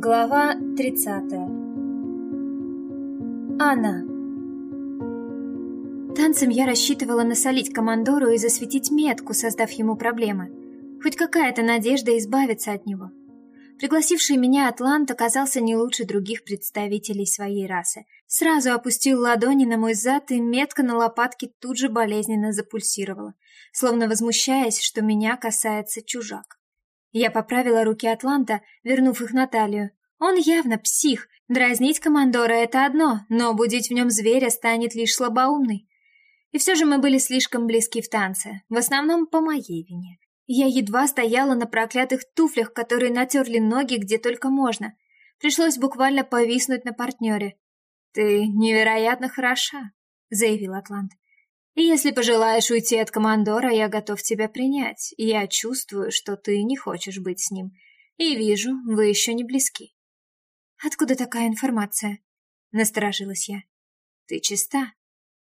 Глава 30 Анна Танцем я рассчитывала насолить командору и засветить метку, создав ему проблемы. Хоть какая-то надежда избавиться от него. Пригласивший меня Атлант оказался не лучше других представителей своей расы. Сразу опустил ладони на мой зад, и метка на лопатке тут же болезненно запульсировала, словно возмущаясь, что меня касается чужак. Я поправила руки Атланта, вернув их на талию. Он явно псих. Дразнить командора — это одно, но будить в нем зверя станет лишь слабоумный. И все же мы были слишком близки в танце, в основном по моей вине. Я едва стояла на проклятых туфлях, которые натерли ноги где только можно. Пришлось буквально повиснуть на партнере. «Ты невероятно хороша», — заявил Атлант. Если пожелаешь уйти от командора, я готов тебя принять. Я чувствую, что ты не хочешь быть с ним. И вижу, вы еще не близки. Откуда такая информация? Насторожилась я. Ты чиста.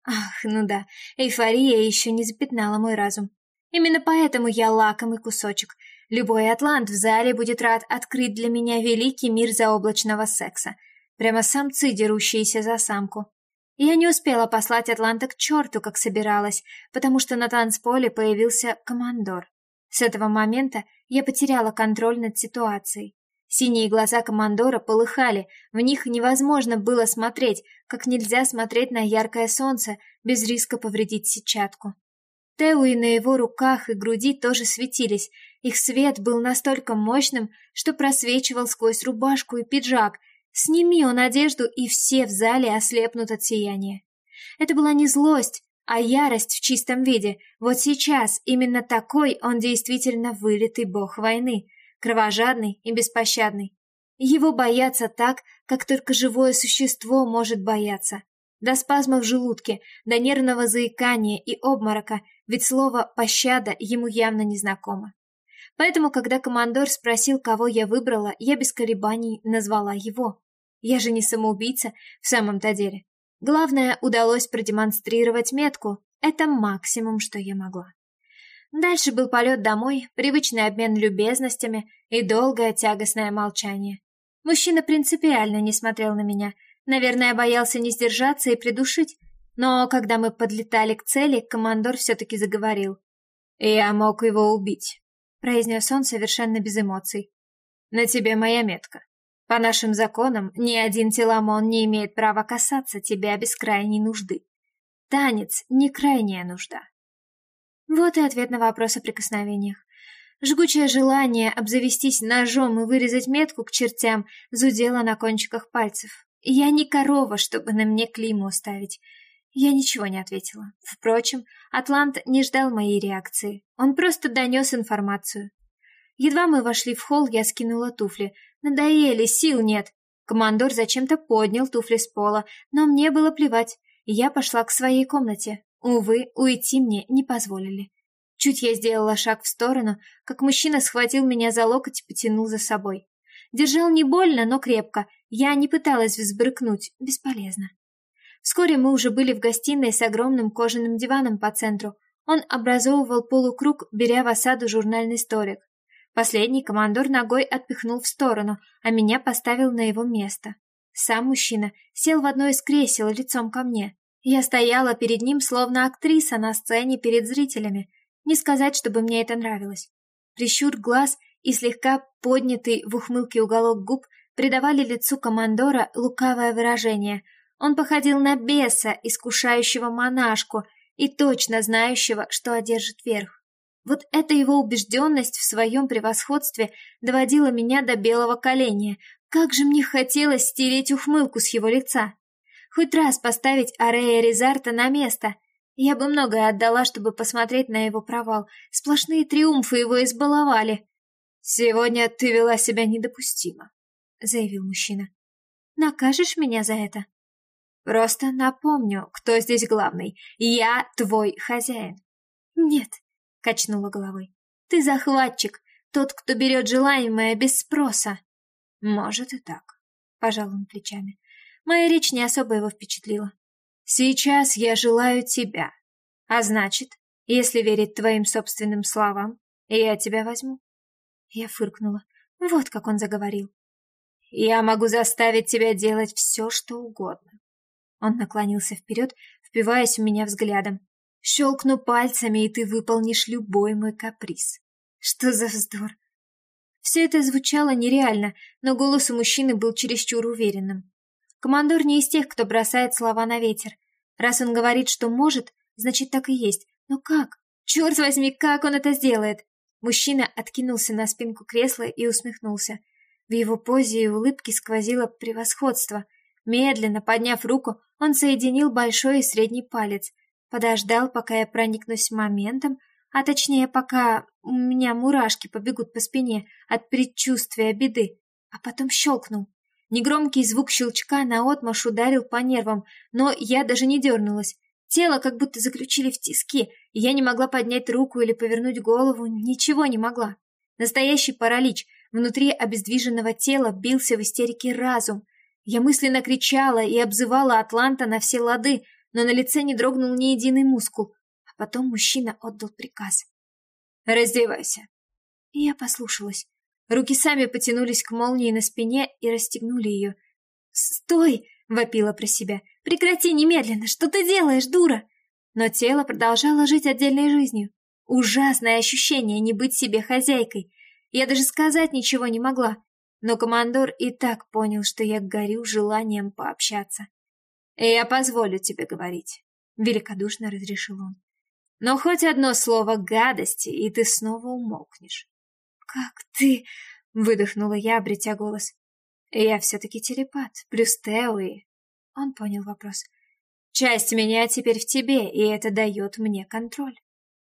Ах, ну да, эйфория еще не запятнала мой разум. Именно поэтому я лакомый кусочек. Любой атлант в зале будет рад открыть для меня великий мир заоблачного секса. Прямо самцы, дерущиеся за самку. Я не успела послать Атланта к черту, как собиралась, потому что на танцполе появился командор. С этого момента я потеряла контроль над ситуацией. Синие глаза командора полыхали, в них невозможно было смотреть, как нельзя смотреть на яркое солнце без риска повредить сетчатку. Теуи на его руках и груди тоже светились, их свет был настолько мощным, что просвечивал сквозь рубашку и пиджак, Сними он одежду, и все в зале ослепнут от сияния. Это была не злость, а ярость в чистом виде. Вот сейчас именно такой он действительно вылитый бог войны, кровожадный и беспощадный. Его боятся так, как только живое существо может бояться. До спазма в желудке, до нервного заикания и обморока, ведь слово «пощада» ему явно не знакомо. Поэтому, когда командор спросил, кого я выбрала, я без колебаний назвала его. Я же не самоубийца в самом-то деле. Главное, удалось продемонстрировать метку. Это максимум, что я могла. Дальше был полет домой, привычный обмен любезностями и долгое тягостное молчание. Мужчина принципиально не смотрел на меня. Наверное, боялся не сдержаться и придушить. Но когда мы подлетали к цели, командор все-таки заговорил. «Я мог его убить», произнес он совершенно без эмоций. «На тебе моя метка. По нашим законам, ни один теламон не имеет права касаться тебя без крайней нужды. Танец — не крайняя нужда». Вот и ответ на вопрос о прикосновениях. Жгучее желание обзавестись ножом и вырезать метку к чертям зудело на кончиках пальцев. Я не корова, чтобы на мне клейму ставить. Я ничего не ответила. Впрочем, Атлант не ждал моей реакции. Он просто донес информацию. Едва мы вошли в холл, я скинула туфли. Надоели, сил нет. Командор зачем-то поднял туфли с пола, но мне было плевать. Я пошла к своей комнате. Увы, уйти мне не позволили. Чуть я сделала шаг в сторону, как мужчина схватил меня за локоть и потянул за собой. Держал не больно, но крепко. Я не пыталась взбрыкнуть, бесполезно. Вскоре мы уже были в гостиной с огромным кожаным диваном по центру. Он образовывал полукруг, беря в осаду журнальный столик. Последний командор ногой отпихнул в сторону, а меня поставил на его место. Сам мужчина сел в одно из кресел лицом ко мне. Я стояла перед ним, словно актриса на сцене перед зрителями. Не сказать, чтобы мне это нравилось. Прищур глаз и слегка поднятый в ухмылке уголок губ придавали лицу командора лукавое выражение – он походил на беса, искушающего монашку и точно знающего, что одержит верх. Вот эта его убежденность в своем превосходстве доводила меня до белого коленя. Как же мне хотелось стереть ухмылку с его лица. Хоть раз поставить Арея Резарта на место. Я бы многое отдала, чтобы посмотреть на его провал. Сплошные триумфы его избаловали. «Сегодня ты вела себя недопустимо», — заявил мужчина. «Накажешь меня за это?» Просто напомню, кто здесь главный. Я твой хозяин. Нет, качнула головой. Ты захватчик, тот, кто берет желаемое без спроса. Может и так, пожал он плечами. Моя речь не особо его впечатлила. Сейчас я желаю тебя. А значит, если верить твоим собственным словам, я тебя возьму. Я фыркнула. Вот как он заговорил. «Я могу заставить тебя делать все, что угодно». Он наклонился вперед, впиваясь в меня взглядом. «Щелкну пальцами, и ты выполнишь любой мой каприз». Что за вздор? Все это звучало нереально, но голос у мужчины был чересчур уверенным. Командор не из тех, кто бросает слова на ветер. Раз он говорит, что может, значит так и есть. Но как? Черт возьми, как он это сделает? Мужчина откинулся на спинку кресла и усмехнулся. В его позе и улыбке сквозило превосходство. Медленно подняв руку, он соединил большой и средний палец, подождал, пока я проникнусь моментом, а точнее, пока у меня мурашки побегут по спине от предчувствия беды, а потом щелкнул. Негромкий звук щелчка наотмашь ударил по нервам, но я даже не дернулась. Тело как будто заключили в тиски, и я не могла поднять руку или повернуть голову, ничего не могла. Настоящий паралич. Внутри обездвиженного тела бился в истерике разум. Я мысленно кричала и обзывала Атланта на все лады, но на лице не дрогнул ни единый мускул. А потом мужчина отдал приказ. «Раздевайся». И я послушалась. Руки сами потянулись к молнии на спине и расстегнули ее. «Стой!» — вопила про себя. «Прекрати немедленно! Что ты делаешь, дура?» Но тело продолжало жить отдельной жизнью. Ужасное ощущение не быть себе хозяйкой. Я даже сказать ничего не могла. Но командор и так понял, что я горю желанием пообщаться. «Я позволю тебе говорить», — великодушно разрешил он. «Но хоть одно слово гадости, и ты снова умолкнешь». «Как ты...» — выдохнула я, обретя голос. «Я все-таки телепат, плюс Теуи». Он понял вопрос. «Часть меня теперь в тебе, и это дает мне контроль».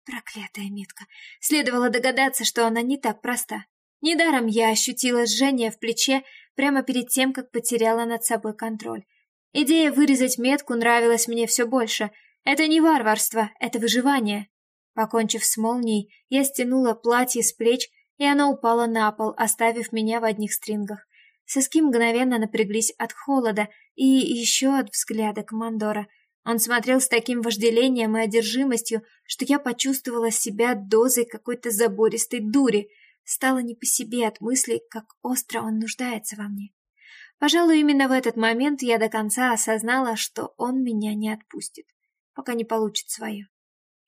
Проклятая метка. Следовало догадаться, что она не так проста. Недаром я ощутила жжение в плече прямо перед тем, как потеряла над собой контроль. Идея вырезать метку нравилась мне все больше. Это не варварство, это выживание. Покончив с молнией, я стянула платье с плеч и она упала на пол, оставив меня в одних стрингах. Соски мгновенно напряглись от холода и еще от взгляда командора. Он смотрел с таким вожделением и одержимостью, что я почувствовала себя дозой какой-то забористой дури. Стало не по себе от мыслей, как остро он нуждается во мне. Пожалуй, именно в этот момент я до конца осознала, что он меня не отпустит, пока не получит свое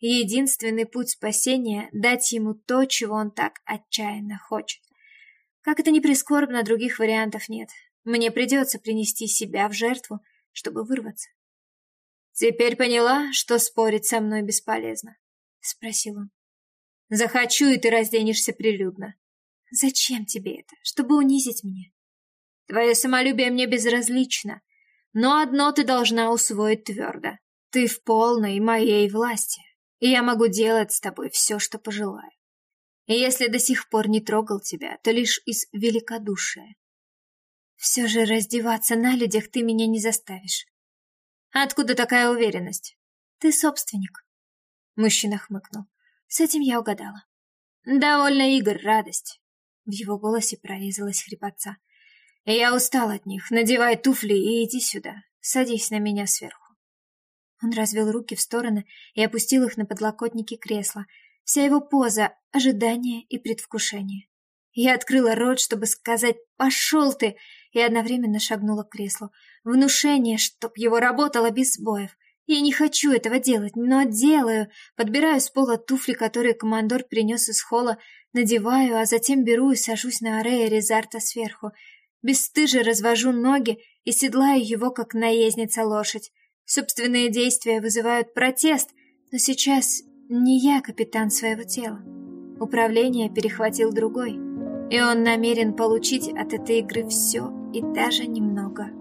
единственный путь спасения — дать ему то, чего он так отчаянно хочет. Как это ни прискорбно, других вариантов нет. Мне придется принести себя в жертву, чтобы вырваться. «Теперь поняла, что спорить со мной бесполезно?» — спросил он. «Захочу, и ты разденешься прилюдно». «Зачем тебе это? Чтобы унизить меня?» «Твое самолюбие мне безразлично, но одно ты должна усвоить твердо. Ты в полной моей власти и я могу делать с тобой все, что пожелаю. И если до сих пор не трогал тебя, то лишь из великодушия. Все же раздеваться на людях ты меня не заставишь. Откуда такая уверенность? Ты собственник. Мужчина хмыкнул. С этим я угадала. Довольно игр, радость. В его голосе прорезалась хрипотца. Я устал от них. Надевай туфли и иди сюда. Садись на меня сверху. Он развел руки в стороны и опустил их на подлокотники кресла. Вся его поза — ожидание и предвкушение. Я открыла рот, чтобы сказать «пошел ты!» и одновременно шагнула к креслу. Внушение, чтоб его работало без сбоев. Я не хочу этого делать, но делаю. Подбираю с пола туфли, которые командор принес из холла, надеваю, а затем беру и сажусь на Арея Резарта сверху. Бесстыже развожу ноги и седлаю его, как наездница лошадь. Собственные действия вызывают протест, но сейчас не я капитан своего тела. Управление перехватил другой, и он намерен получить от этой игры все и даже немного.